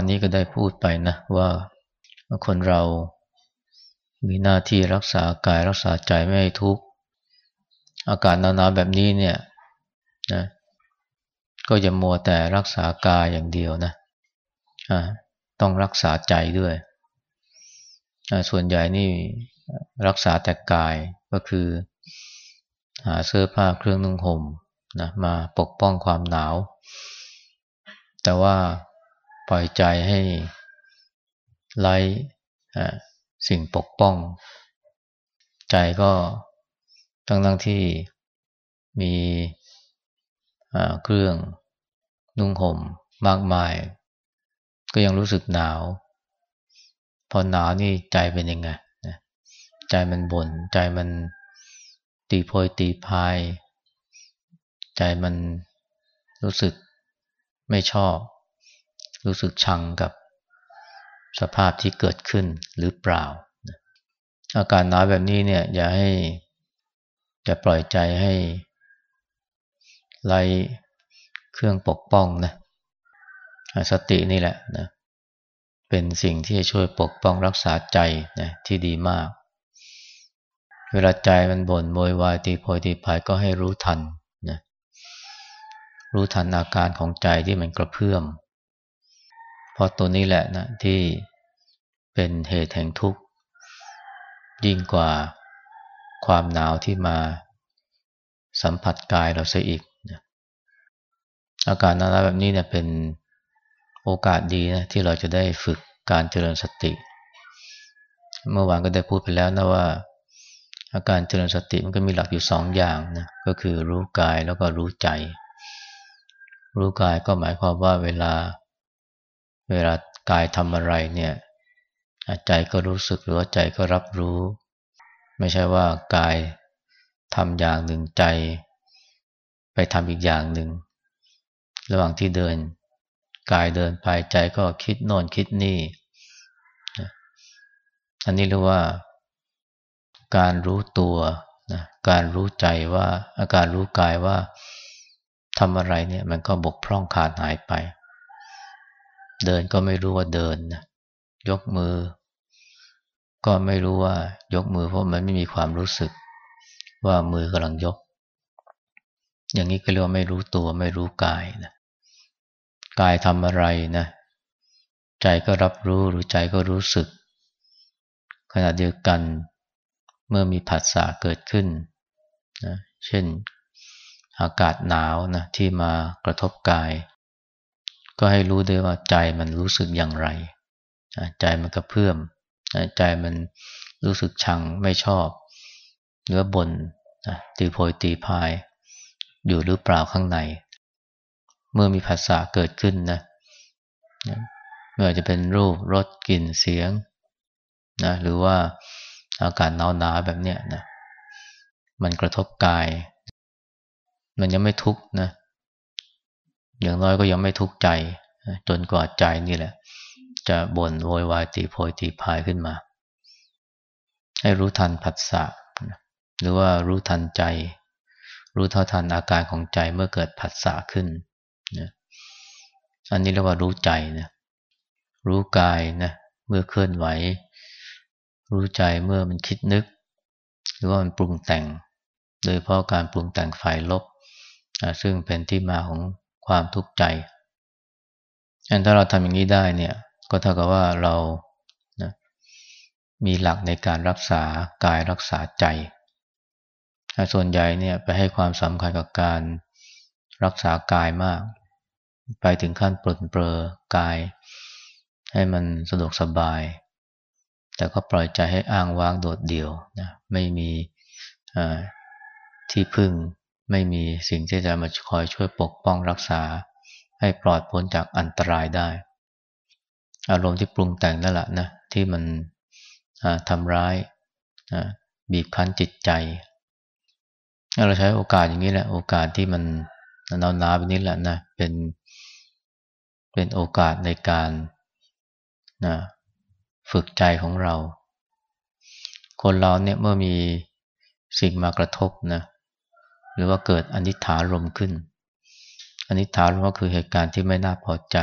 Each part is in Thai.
อวานนี้ก็ได้พูดไปนะว่าคนเรามีหน้าที่รักษากายรักษาใจไม่ให้ทุกข์อากาศหนาวๆแบบนี้เนี่ยนะก็อย่ามัวแต่รักษากายอย่างเดียวนะต้องรักษาใจด้วย ส่วนใหญ่นี่รักษาแต่กายก็คือ หาเสื้อผ้าเครื่องนุ่งห่มนะมาปกป้องความหนาว แต่ว่า ปล่อยใจให้ไร้สิ่งปกป้อง ใจก็ทั้งทั้งที่มีเครื่องนุ่งห่มมากมาย ก็ยังรู้สึกหนาว พอหนาวนี่ใจเป็นยังไงใจมันบน่นใจมันตีโพยตีพาย ใจมันรู้สึกไม่ชอบ รู้สึกชังกับสภาพที่เกิดขึ้นหรือเปล่า อาการหนาวแบบนี้เนี่ย อย่าให้จะปล่อยใจให้ไล่เครื่องปกป้องนะสตินี่แหละนะเป็นสิ่งที่จะช่วยปกป้องรักษาใจนะที่ดีมาก เวลาใจมันบ่นโวยวายตีโพยตีพายก็ให้รู้ทันนะรู้ทันอาการของใจที่มันกระเพื่อม ราะตัวนี้แหละนะที่เป็นเหตุแห่งทุกข์ยิ่งกว่าความหนาวที่มาสัมผัสกายเราเสียอีกนะอาการนานาแบบนี้เนี่ยเป็นโอกาสดีนะที่เราจะได้ฝึกการเจริญสติ เมื่อวานก็ได้พูดไปแล้วนะว่า อาการเจริญสติมันก็มีหลักอยู่สองอย่างนะก็คือรู้กายแล้วก็รู้ใจ รู้กายก็หมายความว่าเวลา เวลากายทำอะไรเนี่ยใจก็รู้สึกหรือว่าใจก็รับรู้ ไม่ใช่ว่ากายทำอย่างหนึ่งใจ ไปทำอีกอย่างหนึ่ง ระหว่างที่เดิน กายเดินไปใจก็คิดโน่นคิดนี่ อันนี้เรียกว่า การรู้ตัวนะการรู้ใจว่าอาการรู้กายว่าทำอะไรเนี่ยมันก็บกพร่องขาดหายไป เดินก็ไม่รู้ว่าเดินนะยกมือ ก็ไม่รู้ว่ายกมือเพราะมันไม่มีความรู้สึก ว่ามือกำลังยก อย่างนี้ก็เรียกว่าไม่รู้ตัวไม่รู้กายนะกายทำอะไรนะ ใจก็รับรู้หรือใจก็รู้สึก ขณะเดียวกันเมื่อมีผัสสะเกิดขึ้นนะเช่นอากาศหนาวนะที่มากระทบกาย ก็ให้รู้ด้วยว่าใจมันรู้สึกอย่างไร ใจมันกระเพื่อม ใจมันรู้สึกชังไม่ชอบเนื้อบนตีโพยตีพาย อยู่หรือเปล่าข้างใน เมื่อมีภาษาเกิดขึ้นนะไม่ว่าจะเป็นรูปรสกลิ่นเสียงนะหรือว่าอากาศหนาวหนาแบบเนี้ยนะมันกระทบกาย มันยังไม่ทุกข์นะ อย่างน้อยก็ยังไม่ทุกข์ใจ จนกว่าใจนี่แหละ จะบ่นโวยวายตีโพยตีพายขึ้นมา ให้รู้ทันผัสสะหรือว่ารู้ทันใจ รู้เท่าทันอาการของใจเมื่อเกิดผัสสะขึ้นนะอันนี้เรียกว่ารู้ใจนะรู้กายนะเมื่อเคลื่อนไหว รู้ใจเมื่อมันคิดนึก หรือว่ามันปรุงแต่ง โดยเพราะการปรุงแต่งฝ่ายลบ ซึ่งเป็นที่มาของ ความทุกข์ใจอันถ้าเราทำอย่างนี้ได้เนี่ย ก็เท่ากับว่าเรานะมีหลักในการรักษากายรักษาใจ ส่วนใหญ่เนี่ยไปให้ความสำคัญกับการรักษากายมาก ไปถึงขั้นปลดเปลือกาย ให้มันสะดวกสบาย แต่ก็ปล่อยใจให้อ้างว้างโดดเดี่ยวนะไม่มีที่พึ่ง ไม่มีสิ่งที่จะมาคอยช่วยปกป้องรักษา ให้ปลอดพ้นจากอันตรายได้ อารมณ์ที่ปรุงแต่งนั่นแหละนะที่มันทำร้ายบีบคั้นจิตใจ เราใช้โอกาสอย่างนี้แหละ โอกาสที่มันนาวนาแบบนี้แหละนะเป็นเป็นโอกาสในการนะฝึกใจของเรา คนเราเนี่ยเมื่อมีสิ่งมากระทบนะ หรือว่าเกิดอนิถารมขึ้น อนิถารมก็คือเหตุการณ์ที่ไม่น่าพอใจ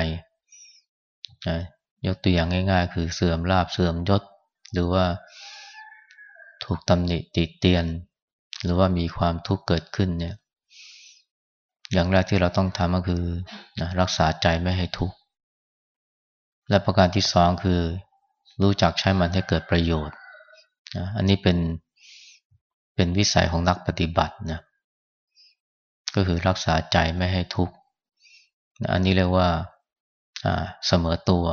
นะยกตัวอย่างง่าย ๆ คือเสื่อมลาบเสื่อมยศ หรือว่าถูกตำหนิติเตียน หรือว่ามีความทุกข์เกิดขึ้นเนี่ย อย่างแรกที่เราต้องทำก็คือนะรักษาใจไม่ให้ทุกข์ และประการที่สองคือ รู้จักใช้มันให้เกิดประโยชน์นะอันนี้เป็นเป็นวิสัยของนักปฏิบัตินะ ก็คือรักษาใจไม่ให้ทุกข์อันนี้เรียกว่าเสมอตัว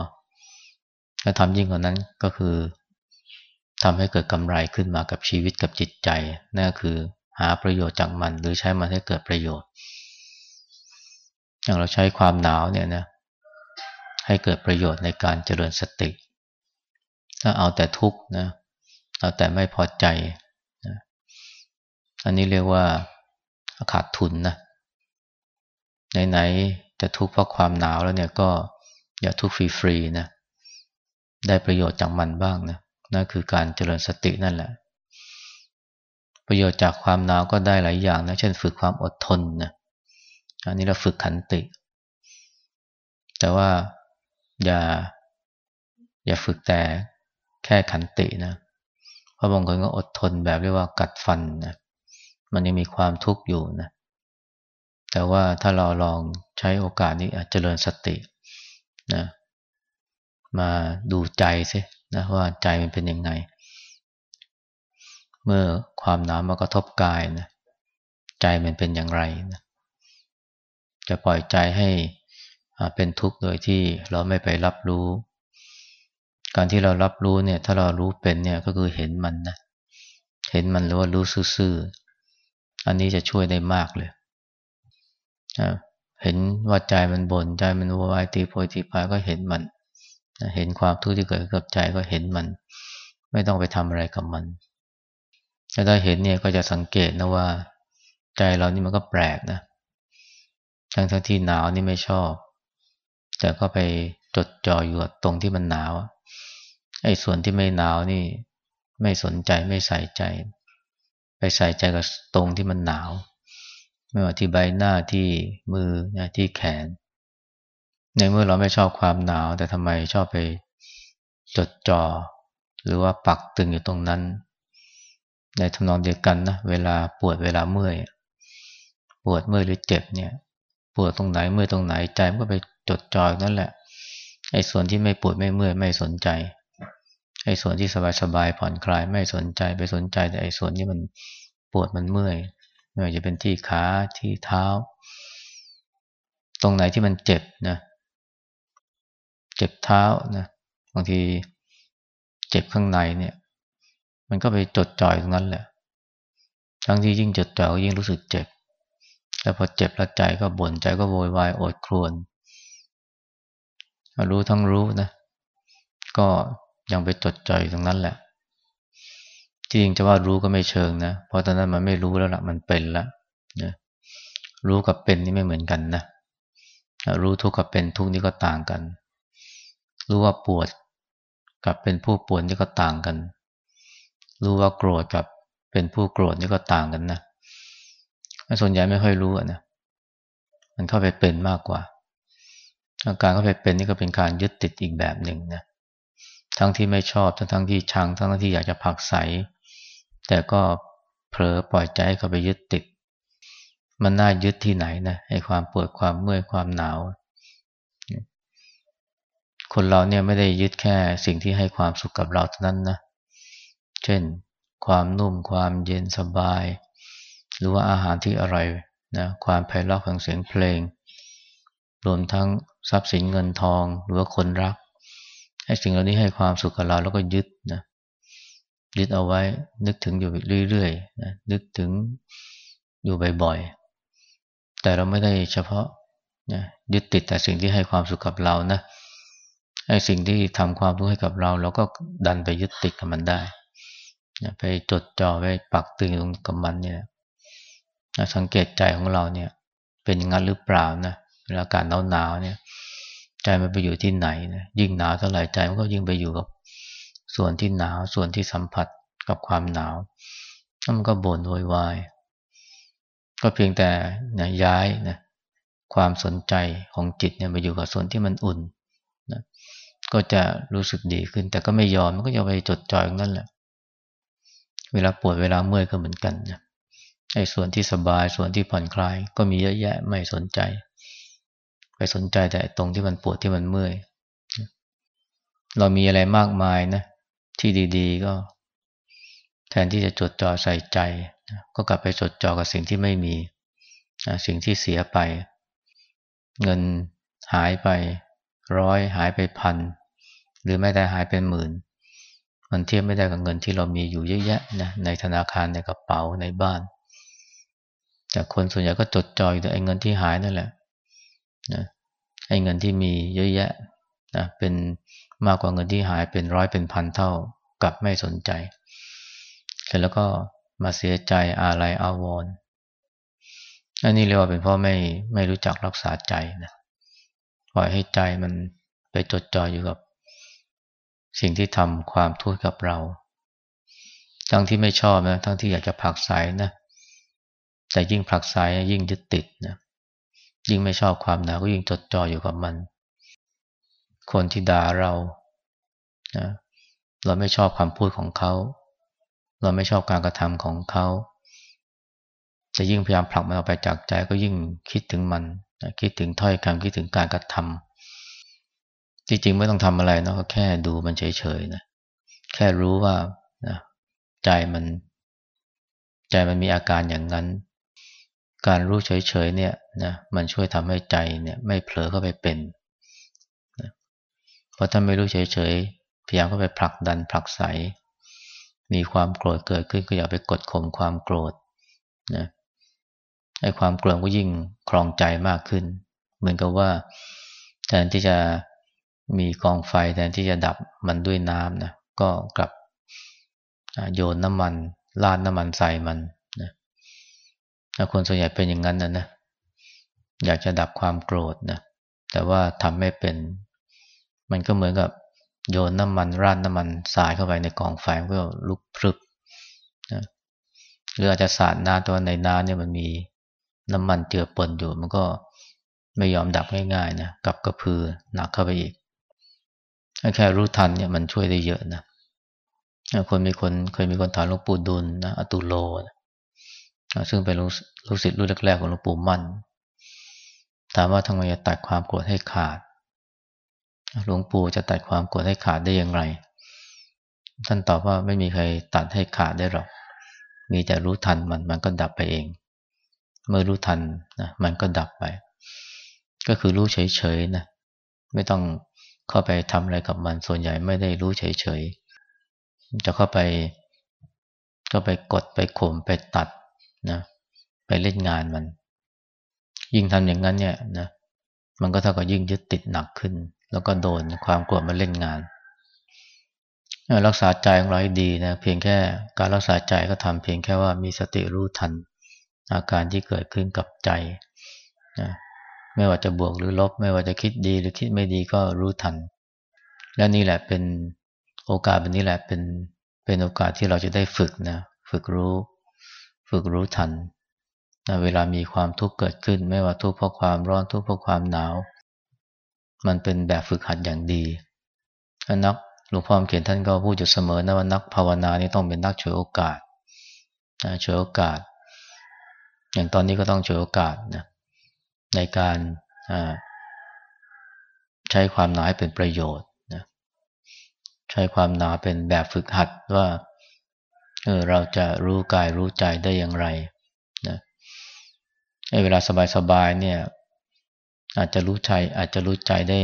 และทำยิ่งกว่านั้นก็คือทำให้เกิดกำไรขึ้นมากับชีวิตกับจิตใจนั่นก็คือหาประโยชน์จากมันหรือใช้มันให้เกิดประโยชน์ อย่างเราใช้ความหนาวเนี่ยนะให้เกิดประโยชน์ในการเจริญสติ ถ้าเอาแต่ทุกข์นะเอาแต่ไม่พอใจนะอันนี้เรียกว่า ขาดทุนนะไหนๆจะทุกข์เพราะความหนาวแล้วเนี่ยก็อย่าทุกข์ฟรีๆนะได้ประโยชน์จากมันบ้างนะนั่นคือการเจริญสตินั่นแหละ ประโยชน์จากความหนาวก็ได้หลายอย่างนะเช่นฝึกความอดทนนะอันนี้เราฝึกขันติ แต่ว่าอย่าอย่าฝึกแต่แค่ขันตินะเพราะบางคนก็อดทนแบบเรียกว่ากัดฟันนะ มันยังมีความทุกข์อยู่นะแต่ว่าถ้าเราลองใช้โอกาสนี้เจริญสตินะมาดูใจซินะว่าใจมันเป็นยังไง เมื่อความหนาวมากระทบกายนะใจมันเป็นอย่างไรนะจะปล่อยใจให้เป็นทุกข์โดยที่เราไม่ไปรับรู้ การที่เรารับรู้เนี่ย ถ้าเรารู้เป็นเนี่ยก็คือเห็นมันนะเห็นมันหรือว่ารู้ซื่อๆ อันนี้จะช่วยได้มากเลย เห็นว่าใจมันบน่นใจมันวายตีโพยตีพายก็เห็นมัน เห็นความทุกข์ที่เกิดกับใจก็เห็นมัน ไม่ต้องไปทำอะไรกับมันถ้าเห็นเนี่ยก็จะสังเกตนะว่า ใจเรานี่มันก็แปลกนะ ทั้งทั้งที่หนาวนี่ไม่ชอบ แต่ก็ไปจดจ่ออยู่ตรงที่มันหนาว ไอ้ส่วนที่ไม่หนาวนี่ ไม่สนใจไม่ใส่ใจ ไปใส่ใจกับตรงที่มันหนาว ไม่ว่าที่ใบหน้าที่มือที่แขน ในเมื่อเราไม่ชอบความหนาว แต่ทำไมชอบไปจดจอ่อหรือว่าปักตึงอยู่ตรงนั้น ในทำนองเดียวกันนะเวลาปวดเวลาเมื่อยปวดเมื่อยหรือเจ็บเนี่ย ปวดตรงไหนเมื่อยตรงไหนใจมันก็ไปจดจ่อยนั่นแหละไอ้ส่วนที่ไม่ปวดไม่เมื่อยไม่สนใจ ไอ้ส่วนที่สบายๆผ่อนคลายไม่สนใจไปสนใจแต่ไอ้ส่วนที่มันปวดมันเมื่อยไม่ว่าจะเป็นที่ขาที่เท้า ตรงไหนที่มันเจ็บนะเจ็บเท้านะบางทีเจ็บข้างในเนี่ย มันก็ไปจดจ่อยตรงนั้นแหละ ทั้งที่ยิ่งจดจ่อยยิ่งรู้สึกเจ็บ แล้วพอเจ็บแล้วใจก็บ่นใจก็โวยวายโอดครวญรู้ทั้งรู้นะ ก็ ยังไปจดจ่อยตรงนั้นแหละที่จริงจะว่ารู้ก็ไม่เชิงนะ เพราะตอนนั้นมันไม่รู้แล้วละมันเป็นละนะรู้กับเป็นนี่ไม่เหมือนกันนะรู้ทุกข์กับเป็นทุกข์นี่ก็ต่างกัน รู้ว่าปวดกับเป็นผู้ปวดนี่ก็ต่างกัน รู้ว่าโกรธกับเป็นผู้โกรธนี่ก็ต่างกันนะส่วนใหญ่ไม่ค่อยรู้นะมันเข้าไปเป็นมากกว่าอาการเข้าไปเป็นนี่ก็เป็นการยึดติดอีกแบบหนึ่งนะ ทั้งที่ไม่ชอบ ทั้งทั้งที่ชังทั้งที่อยากจะผักใส แต่ก็เผลอปล่อยใจเข้าไปยึดติด มันน่ายึดที่ไหนนะไอ้ความปวดความเมื่อยความหนาว คนเราเนี่ยไม่ได้ยึดแค่สิ่งที่ให้ความสุขกับเราเท่านั้นนะ เช่น ความนุ่มความเย็นสบาย หรือว่าอาหารที่อร่อยนะความไพเราะของเสียงเพลง รวมทั้งทรัพย์สินเงินทองหรือว่าคนรัก ให้สิ่งเหล่านี้ให้ความสุขกับเราแล้วก็ยึดนะยึดเอาไว้ นึกถึงอยู่เรื่อยๆนะนึกถึงอยู่บ่อยๆ แต่เราไม่ได้เฉพาะนะยึดติดแต่สิ่งที่ให้ความสุขกับเรานะไอ้สิ่งที่ทำความรู้ให้กับเรา เราก็ดันไปยึดติดกับมันได้ไปจดจ่อไปปักตึงกับมันเนี่ยสังเกตใจของเราเนี่ย เป็นงั้นหรือเปล่านะเวลาการหนาวหนาวเนี่ย ใจมันไปอยู่ที่ไหนนะยิ่งหนาวเท่าไหร่ใจมันก็ยิ่งไปอยู่กับ ส่วนที่หนาวส่วนที่สัมผัสกับความหนาวแล้วมันก็บ่นโวยวายก็เพียงแต่นะย้ายนะความสนใจของจิตเนี่ยไปอยู่กับส่วนที่มันอุ่นนะก็จะรู้สึกดีขึ้น แต่ก็ไม่ยอมมันก็ยังไปจดจ่อยนั่นแหละ เวลาปวดเวลาเมื่อยก็เหมือนกันนะไอ้ส่วนที่สบายส่วนที่ผ่อนคลาย ก็มีเยอะแยะไม่สนใจ ไปสนใจแต่ตรงที่มันปวดที่มันเมื่อย เรามีอะไรมากมายนะ ที่ดีๆก็ แทนที่จะจดจ่อใส่ใจ ก็กลับไปจดจ่อกับสิ่งที่ไม่มี สิ่งที่เสียไป เงินหายไปร้อยหายไปพัน หรือไม่ได้หายเป็นหมื่น มันเทียบไม่ได้กับเงินที่เรามีอยู่เยอะแยะนะในธนาคารในกระเป๋าในบ้าน แต่คนส่วนใหญ่ก็จดจ่อยแต่ไอ้เงินที่หายนั่นแหละ นะไอ้เงินที่มีเยอะแยะนะเป็นมากกว่าเงินที่หายเป็นร้อยเป็นพันเท่ากลับไม่สนใจ เสร็จแล้วก็มาเสียใจอะไรอาวรณ์อันนี้เรียกว่าเป็นเพราะไม่ไม่รู้จักรักษาใจนะปล่อยให้ใจมันไปจดจ่ออยู่กับ สิ่งที่ทำความทุกข์กับเรา ทั้งที่ไม่ชอบนะทั้งที่อยากจะผลักไสนะแต่ยิ่งผลักไสยิ่งยึดติดนะ ยิ่งไม่ชอบความหนาวก็ยิ่งจดจ่ออยู่กับมัน คนที่ด่าเรานะเราไม่ชอบคำพูดของเขา เราไม่ชอบการกระทำของเขาจะยิ่งพยายามผลักมันออกไปจากใจก็ยิ่งคิดถึงมันคิดถึงถ้อยคำคิดถึงการกระทำจริงๆไม่ต้องทำอะไรนะก็แค่ดูมันเฉยๆนะแค่รู้ว่านะใจมัน ใจมันมีอาการอย่างนั้น การรู้เฉยๆเนี่ย นะมันช่วยทำให้ใจเนี่ยไม่เผลอเข้าไปเป็นนะเพราะถ้าไม่รู้เฉยๆพยายามเข้าไปผลักดันผลักไสมีความโกรธเกิดขึ้นก็อย่าไปกดข่มความโกรธนะไอ้ความโกรธก็ยิ่งคลองใจมากขึ้น เหมือนกับว่าแทนที่จะมีกองไฟแทนที่จะดับมันด้วยน้ำนะก็กลับโยนน้ำมันลาดน้ำมันใส่มันนะคนส่วนใหญ่เป็นอย่างนั้นนะนะ อยากจะดับความโกรธนะแต่ว่าทำไม่เป็น มันก็เหมือนกับโยนน้ำมันราดน้ำมันสายเข้าไปในกองไฟก็ลุกพรึบนะหรืออาจจะสาดน้ำตัวในน้ำเนี่ยมันมีน้ำมันเจือปนอยู่ มันก็ไม่ยอมดับง่ายๆนะกับกระพือหนักเข้าไปอีกแค่รู้ทันเนี่ยมันช่วยได้เยอะนะคนมีคนเคยมีคนถามหลวงปู่ดุลนะอตุโลนะซึ่งเป็นลูกศิษย์รุ่นแรกๆของหลวงปู่มั่น ถามว่าทำไมจะตัดความโกรธให้ขาด หลวงปู่จะตัดความโกรธให้ขาดได้อย่างไร ท่านตอบว่าไม่มีใครตัดให้ขาดได้หรอก มีแต่รู้ทันมันมันก็ดับไปเอง เมื่อรู้ทันนะมันก็ดับไป ก็คือรู้เฉยๆนะไม่ต้องเข้าไปทำอะไรกับมันส่วนใหญ่ไม่ได้รู้เฉยๆจะเข้าไปก็ไปกดไปข่มไปตัดนะ ไปเล่นงานมัน ยิ่งทำอย่างนั้นเนี่ยนะมันก็เท่ากับยิ่งยึดติดหนักขึ้น แล้วก็โดนความกลัวมาเล่นงาน รักษาใจของเราให้ดีนะเพียงแค่การรักษาใจก็ทำเพียงแค่ว่ามีสติรู้ทัน อาการที่เกิดขึ้นกับใจนะไม่ว่าจะบวกหรือลบ ไม่ว่าจะคิดดีหรือคิดไม่ดีก็รู้ทัน และนี่แหละเป็นโอกาสแบบนี้แหละเป็นเป็นโอกาสที่เราจะได้ฝึกนะ ฝึกรู้ ฝึกรู้ทัน นะเวลามีความทุกข์เกิดขึ้น ไม่ว่าทุกข์เพราะความร้อนทุกข์เพราะความหนาว มันเป็นแบบฝึกหัดอย่างดีนักหลวงพ่อเขียนท่านก็พูดอยู่เสมอนะว่านักภาวนานี่ต้องเป็นนักฉวยโอกาสฉวยโอกาส อย่างตอนนี้ก็ต้องฉวยโอกาสนะในการใช้ความหนาเป็นประโยชน์นะใช้ความหนาเป็นแบบฝึกหัดว่าเออเราจะรู้กายรู้ใจได้อย่างไร เวลาสบายๆเนี่ย อาจจะรู้ใจอาจจะรู้ใจได้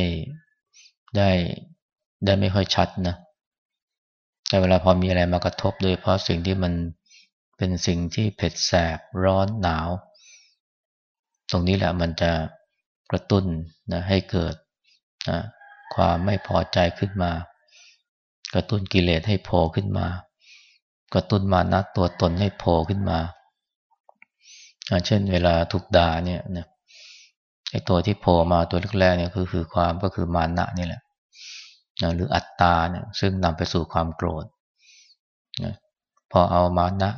ได้ได้ไม่ค่อยชัดนะแต่เวลาพอมีอะไรมากระทบโดยเพราะสิ่งที่มันเป็นสิ่งที่เผ็ดแสบร้อนหนาว ตรงนี้แหละมันจะกระตุ้นนะให้เกิดนะความไม่พอใจขึ้นมา กระตุ้นกิเลสให้โผล่ขึ้นมา กระตุ้นมานะตัวตนให้โผล่ขึ้นมา เช่นเวลาถูกด่าเนี่ยนะไอ้ตัวที่โผล่มาตัวแรกๆเนี่ยคือคือความก็คือมานะนี่แหละนะหรืออัตตาเนี่ยซึ่งนำไปสู่ความโกรธนะพอเอามานะ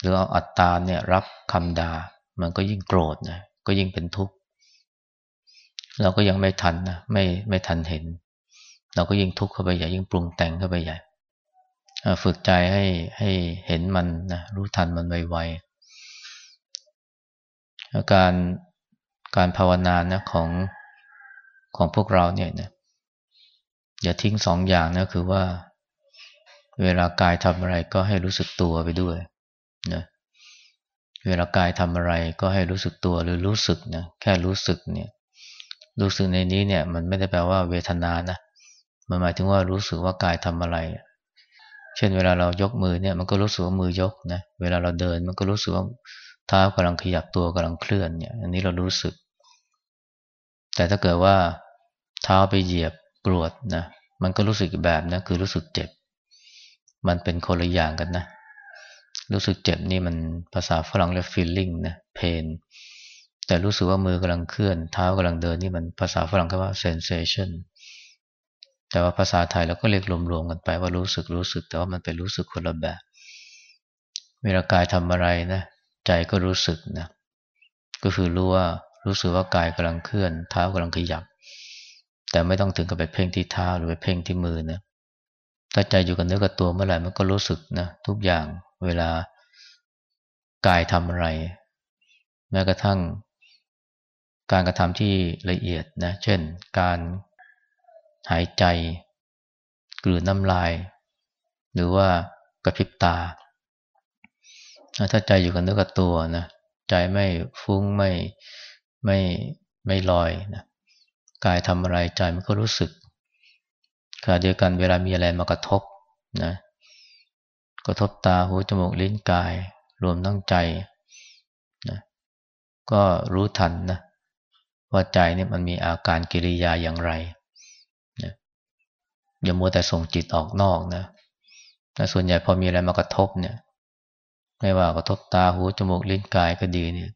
หรือเอาอัตตาเนี่ยรับคำด่ามันก็ยิ่งโกรธนะก็ยิ่งเป็นทุกข์เราก็ยังไม่ทันนะไม่ไม่ทันเห็น เราก็ยิ่งทุกข์เข้าไปใหญ่ยิ่งปรุงแต่งเข้าไปใหญ่ฝึกใจให้ให้เห็นมันนะรู้ทันมันไวๆ การการภาวนานะของของพวกเราเนี่ยนะอย่าทิ้งสองอย่างนะคือว่า เวลากายทำอะไรก็ให้รู้สึกตัวไปด้วยนะเวลากายทำอะไรก็ให้รู้สึกตัวหรือรู้สึกนะแค่รู้สึกเนี่ย รู้สึกในนี้เนี่ย มันไม่ได้แปลว่าเวทนานะมันหมายถึงว่ารู้สึกว่ากายทำอะไร เช่น เวลาเรายกมือเนี่ย มันก็รู้สึกว่ามือยกนะเวลาเราเดิน มันก็รู้สึกว่า เท้ากำลังขยับตัวกำลังเคลื่อนเนี่ย อันนี้เรารู้สึก แต่ถ้าเกิดว่าเท้าไปเหยียบกรวดนะ มันก็รู้สึกแบบนะคือรู้สึกเจ็บ มันเป็นคนละอย่างกันนะ รู้สึกเจ็บนี่มันภาษาฝรั่งเรียก feeling นะ pain แต่รู้สึกว่ามือกำลังเคลื่อน เท้ากำลังเดินนี่มันภาษาฝรั่งก็ว่า sensation แต่ว่าภาษาไทยเราก็เรียกรวมๆกันไปว่ารู้สึกรู้สึก แต่ว่ามันเป็นรู้สึกคนละแบบ เวลากายทำอะไรนะ ใจก็รู้สึกนะก็คือรู้ว่ารู้สึกว่ากายกำลังเคลื่อน เท้ากำลังขยับ แต่ไม่ต้องถึงกับไปเพ่งที่เท้าหรือไปเพ่งที่มือนะถ้าใจอยู่กับเนื้อกับตัวเมื่อไหร่มันก็รู้สึกนะทุกอย่างเวลากายทำอะไร แม้กระทั่ง การกระทำที่ละเอียดนะเช่น การหายใจกลืนน้ำลาย หรือว่ากระพริบตา ถ้าใจอยู่กับเนื้อกับตัวนะใจไม่ฟุ้งไม่ไม่ไม่ลอยนะกายทำอะไรใจมันก็รู้สึกขณะเดียวกันเวลามีอะไรมากระทบนะกระทบตาหูจมูกลิ้นกาย รวมทั้งใจนะก็รู้ทันนะว่าใจนี่มันมีอาการกิริยาอย่างไรนะอย่ามัวแต่ส่งจิตออกนอกนะแต่ส่วนใหญ่พอมีอะไรมากระทบเนี่ย ไม่ว่ากระทบตาหูจมูกลิ้นกายก็ดีเนี่ย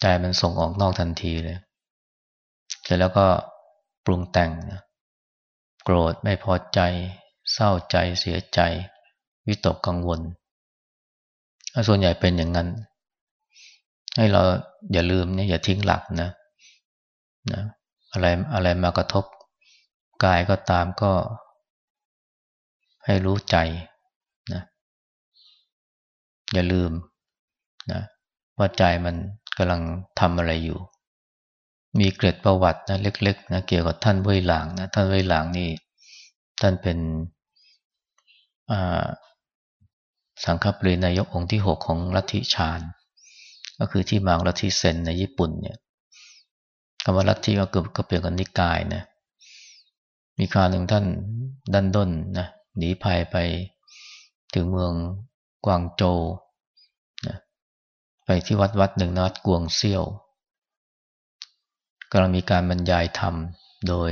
ใจมันส่งออกนอกทันทีเลย เสร็จแล้วก็ปรุงแต่งนะโกรธไม่พอใจ เศร้าใจเสียใจ วิตกกังวล ส่วนใหญ่เป็นอย่างนั้น ให้เราอย่าลืมเนี่ยอย่าทิ้งหลักนะนะอะไรอะไรมากระทบกายก็ตามก็ให้รู้ใจ อย่าลืมนะว่าใจมันกำลังทำอะไรอยู่ มีเกร็ดประวัตินะเล็กๆนะเกี่ยวกับท่านเว่ยหลางนะท่านเว่ยหลางนี่ท่านเป็นสังฆปรินายกองค์ที่หกของลัทธิฌานก็คือที่มาของลัทธิเซนในญี่ปุ่นเนี่ยคำว่าลัทธิก็เกือบก็เปลี่ยนกันนิกายนะมีคราวหนึ่งท่านดันด้นนะหนีภัยไปถึงเมือง กวางโจวนะไปที่วัดวัดหนึ่งนะวัดกวงเซี่ยวกำลังมีการบรรยายธรรม โดย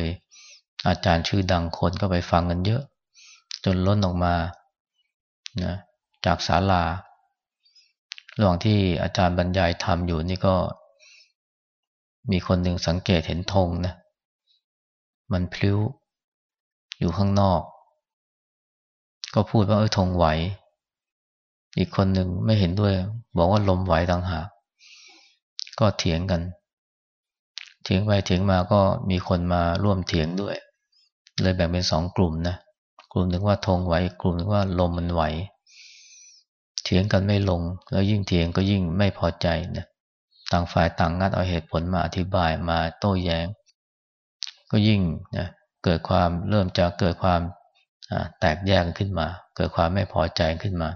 อาจารย์ชื่อดังคนก็ไปฟังกันเยอะ จนล้นออกมานะจากศาลา ระหว่างที่อาจารย์บรรยายธรรมอยู่นี่ก็ มีคนหนึ่งสังเกตเห็นธงนะ มันพลิ้วอยู่ข้างนอก ก็พูดว่าเออธงไหว อีกคนหนึ่งไม่เห็นด้วย บอกว่าลมไหวต่างหากก็เถียงกัน เถียงไปเถียงมาก็มีคนมาร่วมเถียงด้วย เลยแบ่งเป็นสองกลุ่มนะกลุ่มหนึ่งว่าธงไหวกลุ่มหนึ่งว่าลมมันไหว เถียงกันไม่ลง แล้วยิ่งเถียงก็ยิ่งไม่พอใจนะต่างฝ่ายต่างงัดเอาเหตุผลมาอธิบายมาโต้แย้ง ก็ยิ่งนะเกิดความเริ่มจะเกิดความแตกแยกขึ้นมา เกิดความไม่พอใจขึ้นมา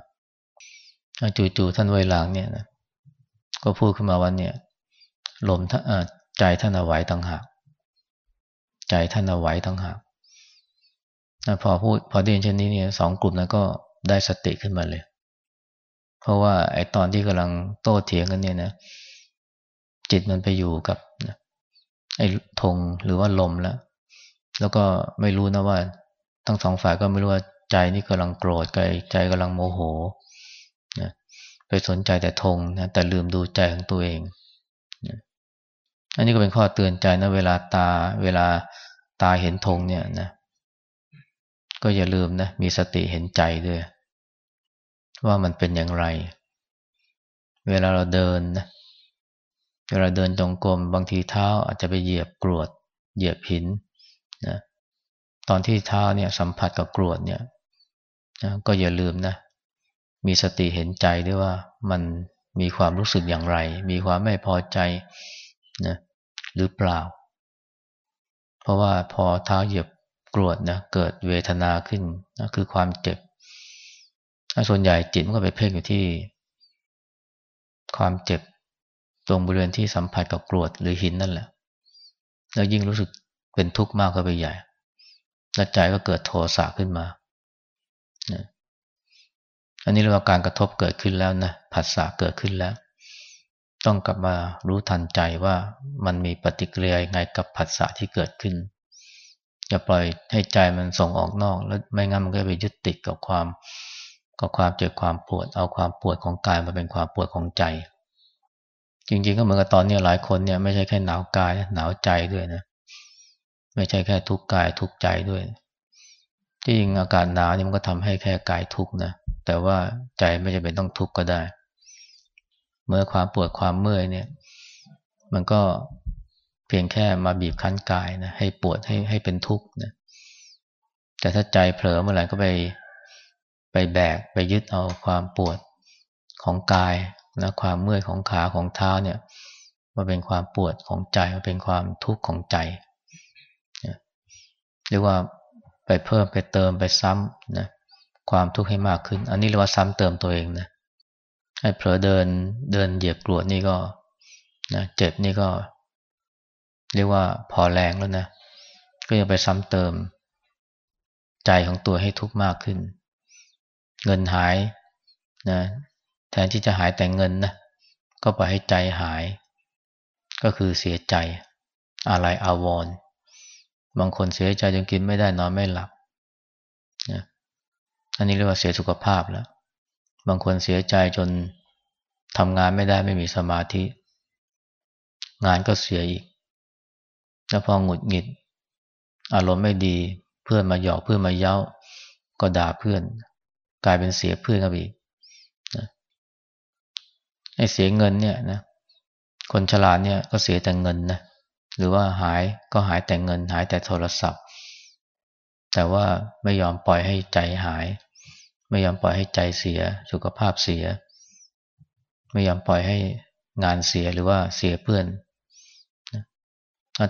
จู่ๆท่านเวลางเนี่ยนะก็พูดขึ้นมาว่าเนี่ยลมใจท่านเอาไว้ตั้งหาก ใจท่านเอาไว้ตั้งหากพอพูดพอได้ยินเช่นนี้เนี่ยสองกลุ่มนั้นก็ได้สติขึ้นมาเลย เพราะว่าไอ้ตอนที่กำลังโต้เถียงกันเนี่ยนะจิตมันไปอยู่กับไอ้ธงหรือว่าลมแล้ว แล้วก็ไม่รู้นะว่า ทั้งสองฝ่ายก็ไม่รู้ว่าใจนี่กำลังโกรธใจใจกำลังโมโห ไปสนใจแต่ธงนะแต่ลืมดูใจของตัวเองนะอันนี้ก็เป็นข้อเตือนใจนะเวลาตา เวลาตาเห็นธงเนี่ยนะ ก็อย่าลืมนะมีสติเห็นใจด้วย ว่ามันเป็นอย่างไร เวลาเราเดินนะเวลาเดินจงกรมบางทีเท้าอาจจะไปเหยียบกรวด เหยียบหินนะตอนที่เท้าเนี่ยสัมผัสกับกรวดเนี่ยนะก็อย่าลืมนะ มีสติเห็นใจด้วยว่ามันมีความรู้สึกอย่างไร มีความไม่พอใจนะหรือเปล่า เพราะว่าพอเท้าเหยียบกรวดนะเกิดเวทนาขึ้นนะคือความเจ็บส่วนใหญ่จิตมันก็ไปเพ่งอยู่ที่ ความเจ็บตรงบริเวณที่สัมผัสกับกรวดหรือหินนั่นแหละ แล้วยิ่งรู้สึกเป็นทุกข์มากเข้าไปใหญ่และใจก็เกิดโทสะขึ้นมา อันนี้เรียกว่าการกระทบเกิดขึ้นแล้วนะผัสสะเกิดขึ้นแล้ว ต้องกลับมารู้ทันใจว่ามันมีปฏิกิริยาไงกับผัสสะที่เกิดขึ้นอย่าปล่อยให้ใจมันส่งออกนอก แล้วไม่งั้นมันก็ไปยึดติดกับความกับความเจ็บความปวด เอาความปวดของกายมาเป็นความปวดของใจ จริงๆก็เหมือนกับตอนนี้หลายคนเนี่ยไม่ใช่แค่หนาวกายหนาวใจด้วยนะไม่ใช่แค่ทุกข์กายทุกข์ใจด้วยที่จริงอากาศหนาวนี่มันก็ทำให้แค่กายทุกข์นะ แต่ว่าใจไม่จำเป็นต้องทุกข์ก็ได้ เมื่อความปวดความเมื่อยเนี่ย มันก็เพียงแค่มาบีบคั้นกายนะให้ปวดให้ให้เป็นทุกข์นะแต่ถ้าใจเผลอเมื่อไหร่ก็ไปไปแบกไปยึดเอาความปวดของกายนะความเมื่อยของขาของเท้าเนี่ยมาเป็นความปวดของใจมาเป็นความทุกข์ของใจเรียกว่าไปเพิ่มไปเติมไปซ้ำนะ ความทุกข์ให้มากขึ้น อันนี้เรียกว่าซ้ำเติมตัวเองนะให้เผลอเดินเดินเหยียบกรวดนี่ก็นะเจ็บนี่ก็ เรียกว่าพอแรงแล้วนะ ก็ยังไปซ้ำเติม ใจของตัวให้ทุกข์มากขึ้น เงินหายนะแทนที่จะหายแต่เงินนะก็ปล่อยให้ใจหาย ก็คือเสียใจอะไรอาวรณ์บางคนเสียใจจนกินไม่ได้นอนไม่หลับนะ อันนี้เรียกว่าเสียสุขภาพแล้ว บางคนเสียใจจนทำงานไม่ได้ไม่มีสมาธิ งานก็เสียอีก แล้วพอหงุดหงิด อารมณ์ไม่ดี เพื่อนมาหยอกเพื่อนมาเย้า ก็ด่าเพื่อน กลายเป็นเสียเพื่อนกับอีกนะไอ้เสียเงินเนี่ยนะ คนฉลาดเนี่ยก็เสียแต่เงินนะ หรือว่าหายก็หายแต่เงิน หายแต่โทรศัพท์ แต่ว่าไม่ยอมปล่อยให้ใจหาย ไม่ยอมปล่อยให้ใจเสีย สุขภาพเสีย ไม่ยอมปล่อยให้งานเสียหรือว่าเสียเพื่อน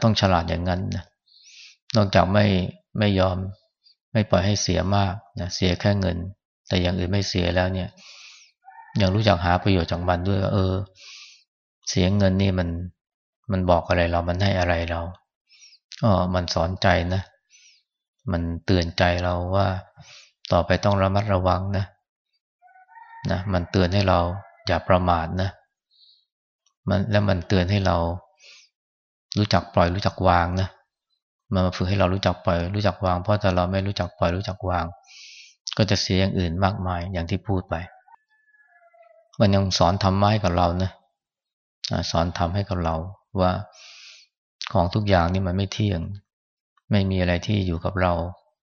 ต้องฉลาดอย่างนั้นนะนอกจากไม่ไม่ยอมไม่ปล่อยให้เสียมากนะเสียแค่เงิน แต่อย่างอื่นไม่เสียแล้วเนี่ย ยังรู้จักหาประโยชน์จากมันด้วยว่าเออ เสียเงินนี่มันมันบอกอะไรเรา มันให้อะไรเราอ๋อมันสอนใจนะ มันเตือนใจเราว่าต่อไปต้องระมัดระวังนะนะมันเตือนให้เราอย่าประมาทนะมันแล้วมันเตือนให้เรารู้จักปล่อยรู้จักวางนะมันมาฝึกให้เรารู้จักปล่อยรู้จักวาง เพราะถ้าเราไม่รู้จักปล่อยรู้จักวาง ก็จะเสียอย่างอื่นมากมายอย่างที่พูดไป มันยังสอนทำไม้กับเรานะสอนทำให้กับเราว่าของทุกอย่างนี่มันไม่เที่ยง ไม่มีอะไรที่อยู่กับเรา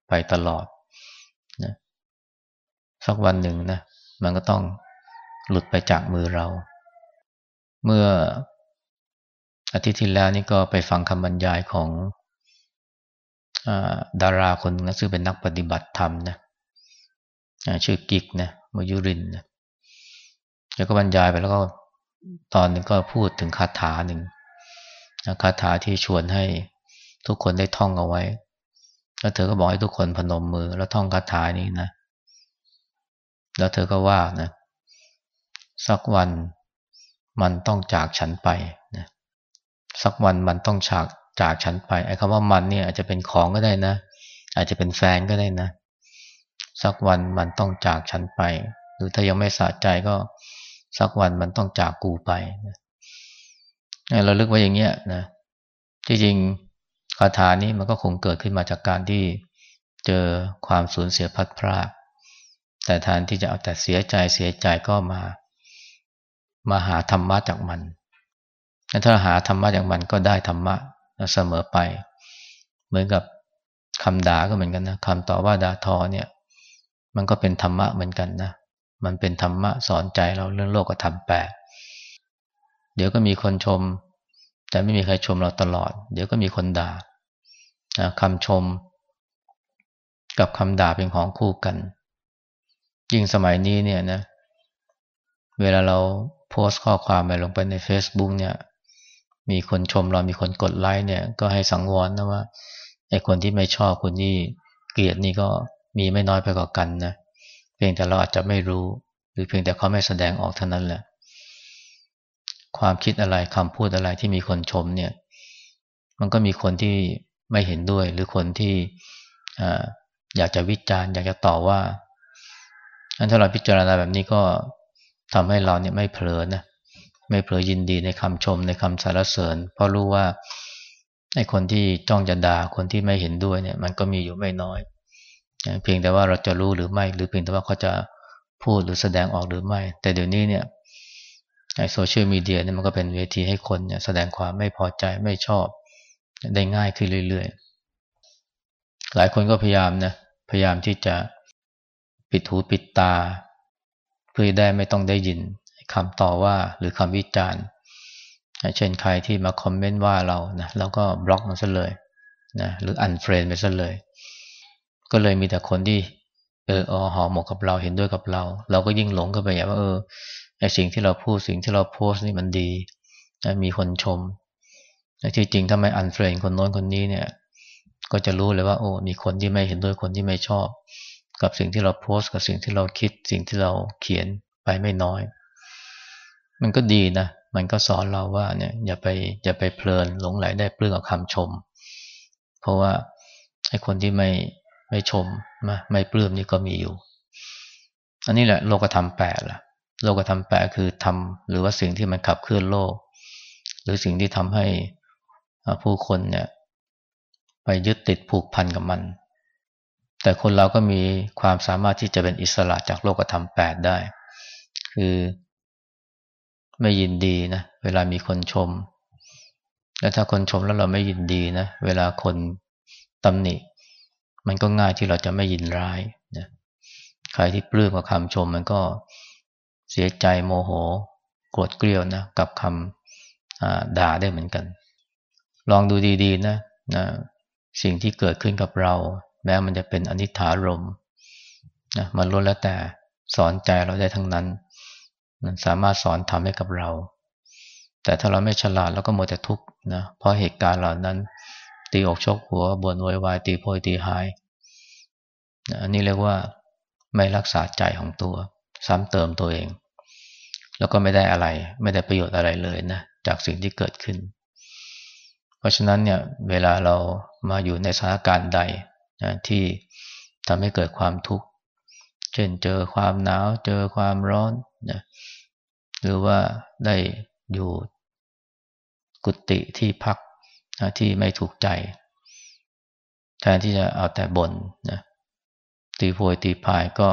ไปตลอดนะสักวันหนึ่งนะมันก็ต้องหลุดไปจากมือเรา เมื่ออาทิตย์ที่แล้วนี่ก็ไปฟังคำบรรยายของอดาราคนนึงนะซึ่งเป็นนักปฏิบัติธรรมนะชื่อกิกนะมายุรินนะแล้วก็บรรยายไปแล้วก็ตอนนึงก็พูดถึงคาถาหนึ่งคาถาที่ชวนให้ ทุกคนได้ท่องเอาไว้ แล้วเธอก็บอกให้ทุกคนพนมมือ แล้วท่องคาถานี้นะ แล้วเธอก็ว่านะ สักวันมันต้องจากฉันไปนะสักวันมันต้องฉากจากฉันไปไอ้คำว่ามันเนี่ยอาจจะเป็นของก็ได้นะ อาจจะเป็นแฟนก็ได้นะ สักวันมันต้องจากฉันไป หรือถ้ายังไม่สะใจก็สักวันมันต้องจากกูไปนะเราลึกไว้อย่างเงี้ยนะที่จริง คาถานี้มันก็คงเกิดขึ้นมาจากการที่เจอความสูญเสียพัดพรากแต่แทนที่จะเอาแต่เสียใจเสียใจก็มา มาหาธรรมะจากมัน ถ้าหาธรรมะจากมันก็ได้ธรรมะเสมอไป เหมือนกับคำด่าก็เหมือนกันนะคำต่อว่าด่าทอเนี่ย มันก็เป็นธรรมะเหมือนกันนะมันเป็นธรรมะสอนใจเราเรื่องโลกธรรมแปดเดี๋ยวก็มีคนชม แต่ไม่มีใครชมเราตลอด เดี๋ยวก็มีคนด่า คำชม กับคำด่าเป็นของคู่กัน ยิ่งสมัยนี้เนี่ยนะ เวลาเราโพสต์ข้อความไปลงไปใน Facebook เนี่ย มีคนชมเรามีคนกดไลค์เนี่ย ก็ให้สังวรนะว่าไอ้คนที่ไม่ชอบคนที่เกลียดนี่ก็มีไม่น้อยไปกว่ากันนะเพียงแต่เราอาจจะไม่รู้ หรือเพียงแต่เขาไม่แสดงออกเท่านั้นแหละ ความคิดอะไรคำพูดอะไรที่มีคนชมเนี่ย มันก็มีคนที่ ไม่เห็นด้วย หรือคนที่อยากจะวิจารณ์อยากจะต่อว่าอันถ้าเราพิจารณาแบบนี้ก็ทำให้เราเนี่ยไม่เผลอนะไม่เผลอยินดีในคำชมในคำสรรเสริญ เพราะรู้ว่าไอ้คนที่จ้องจะด่าคนที่ไม่เห็นด้วยเนี่ย มันก็มีอยู่ไม่น้อย เพียงแต่ว่าเราจะรู้หรือไม่ หรือเพียงแต่ว่าเขาจะพูดหรือแสดงออกหรือไม่ แต่เดี๋ยวนี้เนี่ยไอ้โซเชียลมีเดียเนี่ยมันก็เป็นเวทีให้คนเนี่ยแสดงความไม่พอใจไม่ชอบ ได้ง่ายขึ้นเรื่อยๆ หลายคนก็พยายามนะ พยายามที่จะปิดหูปิดตา เพื่อได้ไม่ต้องได้ยินคำต่อว่าหรือคำวิจารณ์ เช่นใครที่มา comment ว่าเรานะแล้วก็บล็อกมันซะเลยนะหรือ unfriend ไปซะเลย ก็เลยมีแต่คนที่เอออหอหมกกับเราเห็นด้วยกับเรา เราก็ยิ่งหลงก็ไปอย่างว่าเออไอสิ่งที่เราพูดสิ่งที่เราโพสนี่มันดีนะมีคนชม ที่จริงถ้าไม่ unfriend คนโน้นคนนี้เนี่ย ก็จะรู้เลยว่า โอ้ มีคนที่ไม่เห็นด้วยคนที่ไม่ชอบ กับสิ่งที่เราโพสกับสิ่งที่เราคิด สิ่งที่เราเขียนไปไม่น้อย มันก็ดีนะ มันก็สอนเราว่าเนี่ยอย่าไปอย่าไปเพลินหลงไหลได้เปลื้องกับคำชม เพราะว่าไอ้คนที่ไม่ไม่ชมมาไม่ปลื้มนี่ก็มีอยู่ อันนี้แหละโลกธรรมแปดล่ะ โลกธรรมแปดคือทำหรือว่าสิ่งที่มันขับเคลื่อนโลก หรือสิ่งที่ทำให้ ผู้คนเนี่ยไปยึดติดผูกพันกับมัน แต่คนเราก็มีความสามารถที่จะเป็นอิสระจากโลกธรรมแปดได้ คือไม่ยินดีนะเวลามีคนชม และถ้าคนชมแล้วเราไม่ยินดีนะเวลาคนตำหนิ มันก็ง่ายที่เราจะไม่ยินร้ายนะใครที่ปลื้มกับคำชมมันก็เสียใจโมโหโกรธเกลียวนะกับคำด่าได้เหมือนกัน ลองดูดีๆนะนะสิ่งที่เกิดขึ้นกับเรา แม้มันจะเป็นอนิถารมนะมันล้วนแล้วแต่สอนใจเราได้ทั้งนั้น มันสามารถสอนทำให้กับเรา แต่ถ้าเราไม่ฉลาดเราก็หมัวแต่ทุกข์นะเพราะเหตุการณ์เหล่านั้น ตีอกชกหัวบนวอยวายตีโพยตีหายอันนี้เรียกว่าไม่รักษาใจของตัว ซ้ำเติมตัวเอง แล้วก็ไม่ได้อะไร ไม่ได้ประโยชน์อะไรเลยนะ จากสิ่งที่เกิดขึ้น เพราะฉะนั้นเนี่ยเวลาเรามาอยู่ในสถานการณ์ใดนะที่ทำให้เกิดความทุกข์ เช่นเจอความหนาว เจอความร้อนนะหรือว่าได้อยู่กุฏิที่พักนะที่ไม่ถูกใจ แทนที่จะเอาแต่บนนะตีโพยตีพายก็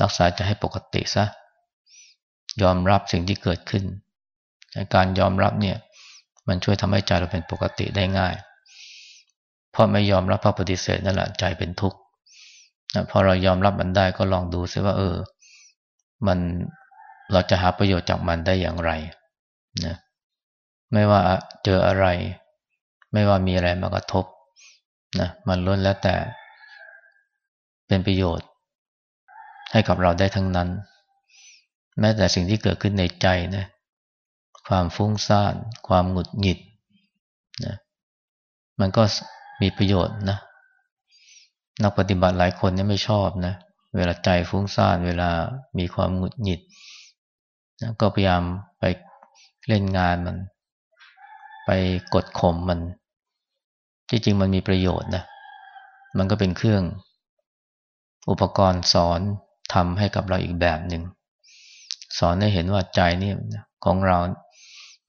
รักษาใจให้ปกติซะยอมรับสิ่งที่เกิดขึ้น การยอมรับเนี่ย มันช่วยทำให้ใจเราเป็นปกติได้ง่าย เพราะไม่ยอมรับพระปฏิเสธนั่นแหละใจเป็นทุกข์พอเรายอมรับมันได้ก็ลองดูซิว่า เออ มันเราจะหาประโยชน์จากมันได้อย่างไรนะไม่ว่าเจออะไร ไม่ว่ามีอะไรมากระทบนะมันล้วนแล้วแต่ เป็นประโยชน์ ให้กับเราได้ทั้งนั้น แม้แต่สิ่งที่เกิดขึ้นในใจนะ ความฟุ้งซ่าน ความหงุดหงิดนะมันก็มีประโยชน์นะ นักปฏิบัติหลายคนเนี่ยไม่ชอบนะ เวลาใจฟุ้งซ่าน เวลามีความหงุดหงิดนะก็พยายามไปเล่นงานมัน ไปกดข่มมัน ที่จริงมันมีประโยชน์นะ มันก็เป็นเครื่องอุปกรณ์สอนทำให้กับเราอีกแบบหนึ่งสอนให้เห็นว่าใจนี่ของเรา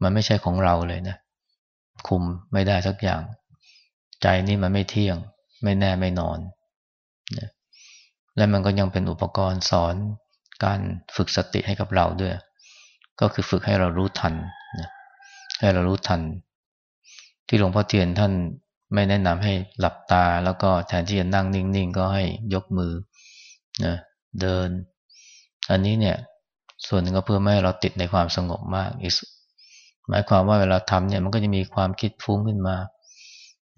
มันไม่ใช่ของเราเลยนะ คุมไม่ได้สักอย่าง ใจนี่มันไม่เที่ยง ไม่แน่ไม่นอนนะและมันก็ยังเป็นอุปกรณ์สอนการฝึกสติให้กับเราด้วย ก็คือฝึกให้เรารู้ทันนะให้เรารู้ทัน ที่หลวงพ่อเทียนท่านไม่แนะนำให้หลับตา แล้วก็แทนที่จะนั่งนิ่งๆ ก็ให้ยกมือนะเดิน อันนี้เนี่ยส่วนหนึ่งก็เพื่อไม่ให้เราติดในความสงบมากอีก หมายความว่าเวลาทำเนี่ยมันก็จะมีความคิดฟุ้งขึ้นมา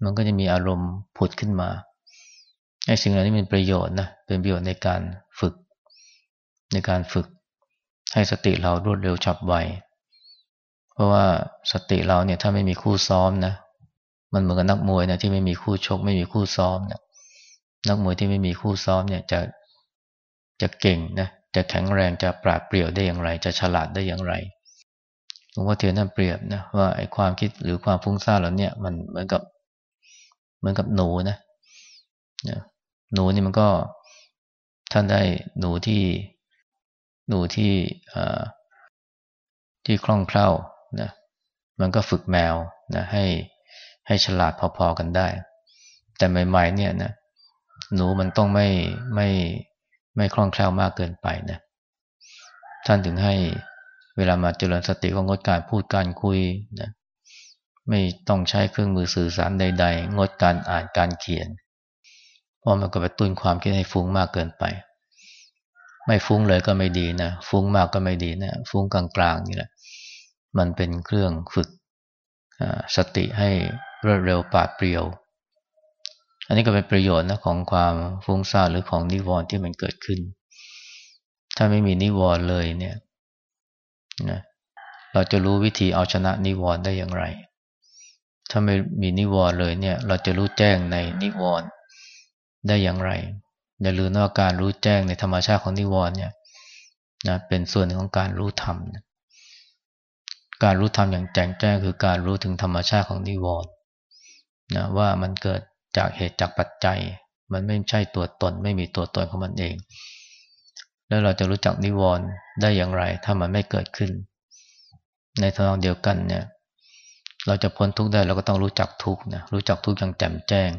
มันก็จะมีอารมณ์ผุดขึ้นมาไอ้สิ่งเหล่านี้มีประโยชน์นะเป็นประโยชน์ในการฝึก ในการฝึกให้สติเรารวดเร็วฉับไวเพราะว่าสติเราเนี่ยถ้าไม่มีคู่ซ้อมนะ มันเหมือนกับนักมวยนะที่ไม่มีคู่ชก ไม่มีคู่ซ้อมเนี่ยนักมวยที่ไม่มีคู่ซ้อมเนี่ยจะจะเก่งนะจะแข็งแรงจะปราดเปรียวได้อย่างไร จะฉลาดได้อย่างไร หลวงพ่อเทียนนั่นเปรียบนะว่าไอ้ความคิดหรือความฟุ้งซ่านเหล่านี้มันเหมือนกับเหมือนกับหนูนะหนูนี่มันก็ท่านได้หนูที่หนูที่ที่คล่องแคล่วนะมันก็ฝึกแมวนะให้ให้ฉลาดพอๆกันได้ แต่ใหม่ๆเนี่ยนะหนูมันต้องไม่ไม่ไม่คล่องแคล่วมากเกินไปนะท่านถึงให้ เวลามาเจริญสติก็งดการพูดการคุยนะไม่ต้องใช้เครื่องมือสื่อสารใด ๆ งดการอ่านการเขียน เพราะมันก็ไปตุ้นความคิดให้ฟุ้งมากเกินไป ไม่ฟุ้งเลยก็ไม่ดีนะ ฟุ้งมากก็ไม่ดีนะ ฟุ้งกลางๆนี่แหละ มันเป็นเครื่องฝึกสติให้รวดเร็วปาดเปรียว อันนี้ก็เป็นประโยชน์นะของความฟุ้งซ่านหรือของนิวรณ์ที่มันเกิดขึ้น ถ้าไม่มีนิวรณ์เลยเนี่ย นะเราจะรู้วิธีเอาชนะนิวรณ์ได้อย่างไร ถ้าไม่มีนิวรณ์เลยเนี่ย เราจะรู้แจ้งในนิวรณ์ได้อย่างไร อย่าลืมว่าการรู้แจ้งในธรรมชาติของนิวรณ์เนี่ยนะเป็นส่วนหนึ่งของการรู้ธรรมนะการรู้ธรรมอย่างแจ้งแจ้งคือการรู้ถึงธรรมชาติของนิวรณ์นะว่ามันเกิดจากเหตุจากปัจจัย มันไม่ใช่ตัวตน ไม่มีตัวตนของมันเอง แล้วเราจะรู้จักนิวรณ์ได้อย่างไร ถ้ามันไม่เกิดขึ้น ในทางเดียวกันเนี่ย เราจะพ้นทุกข์ได้เราก็ต้องรู้จักทุกข์นะรู้จักทุกข์อย่างแจ่มแจ้ง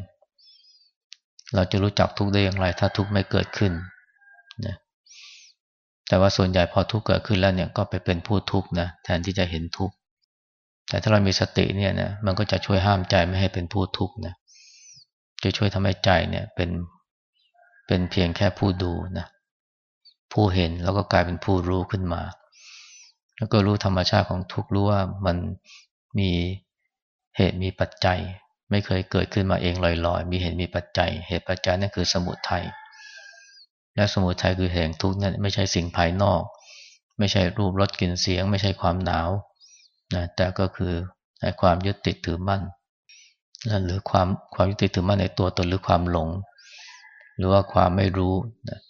เราจะรู้จักทุกข์ได้อย่างไร ถ้าทุกข์ไม่เกิดขึ้นนะแต่ว่าส่วนใหญ่พอทุกข์เกิดขึ้นแล้วเนี่ยก็ไปเป็นผู้ทุกข์นะแทนที่จะเห็นทุกข์แต่ถ้าเรามีสติเนี่ยนะมันก็จะช่วยห้ามใจไม่ให้เป็นผู้ทุกข์นะจะช่วยทำให้ใจเนี่ยเป็นเป็นเพียงแค่ผู้ดูนะ ผู้เห็นแล้วก็กลายเป็นผู้รู้ขึ้นมา แล้วก็รู้ธรรมชาติของทุกข์รู้ว่ามันมีเหตุมีปัจจัย ไม่เคยเกิดขึ้นมาเองลอยๆ มีเหตุมีปัจจัย เหตุปัจจัยนั่นคือสมุทัยและสมุทัยคือแห่งทุกข์นั่นไม่ใช่สิ่งภายนอก ไม่ใช่รูปรสกลิ่นเสียง ไม่ใช่ความหนาวนะแต่ก็คือความยึดติดถือมั่นหรือความความยึดติดถือมั่นในตัวตนหรือความหลง หรือว่าความไม่รู้นะ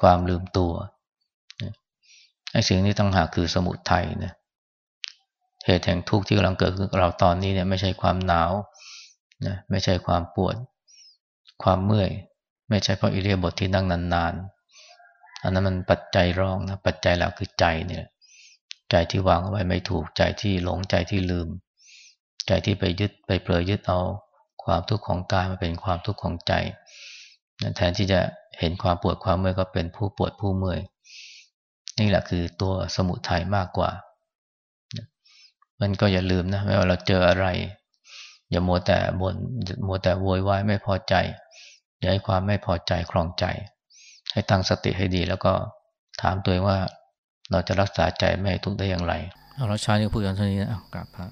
ความลืมตัวไอ้สิ่งนี้ตั้งหากคือสมุทัยนะเหตุแห่งทุกข์ที่กำลังเกิดขึ้นกับเราตอนนี้เนี่ยไม่ใช่ความหนาวนะไม่ใช่ความปวด ความเมื่อย ไม่ใช่เพราะอิเลียบทที่นั่งนานๆ อันนั้นมันปัจจัยรองนะปัจจัยหลักคือใจเนี่ยใจที่วางเอาไว้ไม่ถูกใจที่หลงใจที่ลืม ใจที่ไปยึดไปเปลยยึดเอาความทุกข์ของกายมาเป็นความทุกข์ของใจ แทนที่จะเห็นความปวดความเมื่อยก็เป็นผู้ปวดผู้เมื่อยนี่แหละคือตัวสมุทัยมากกว่า มันก็อย่าลืมนะไม่ว่าเราเจออะไร อย่ามัวแต่บน่นมัวแต่โวยวายไม่พอใจ อย่าให้ความไม่พอใจคลองใจ ให้ตั้งสติให้ดีแล้วก็ถามตัวเองว่าเราจะรักษาใจไม่ทุกข์ได้อย่างไร เอาเราช้านี่พูดกันเท่านี้นะกราบพระ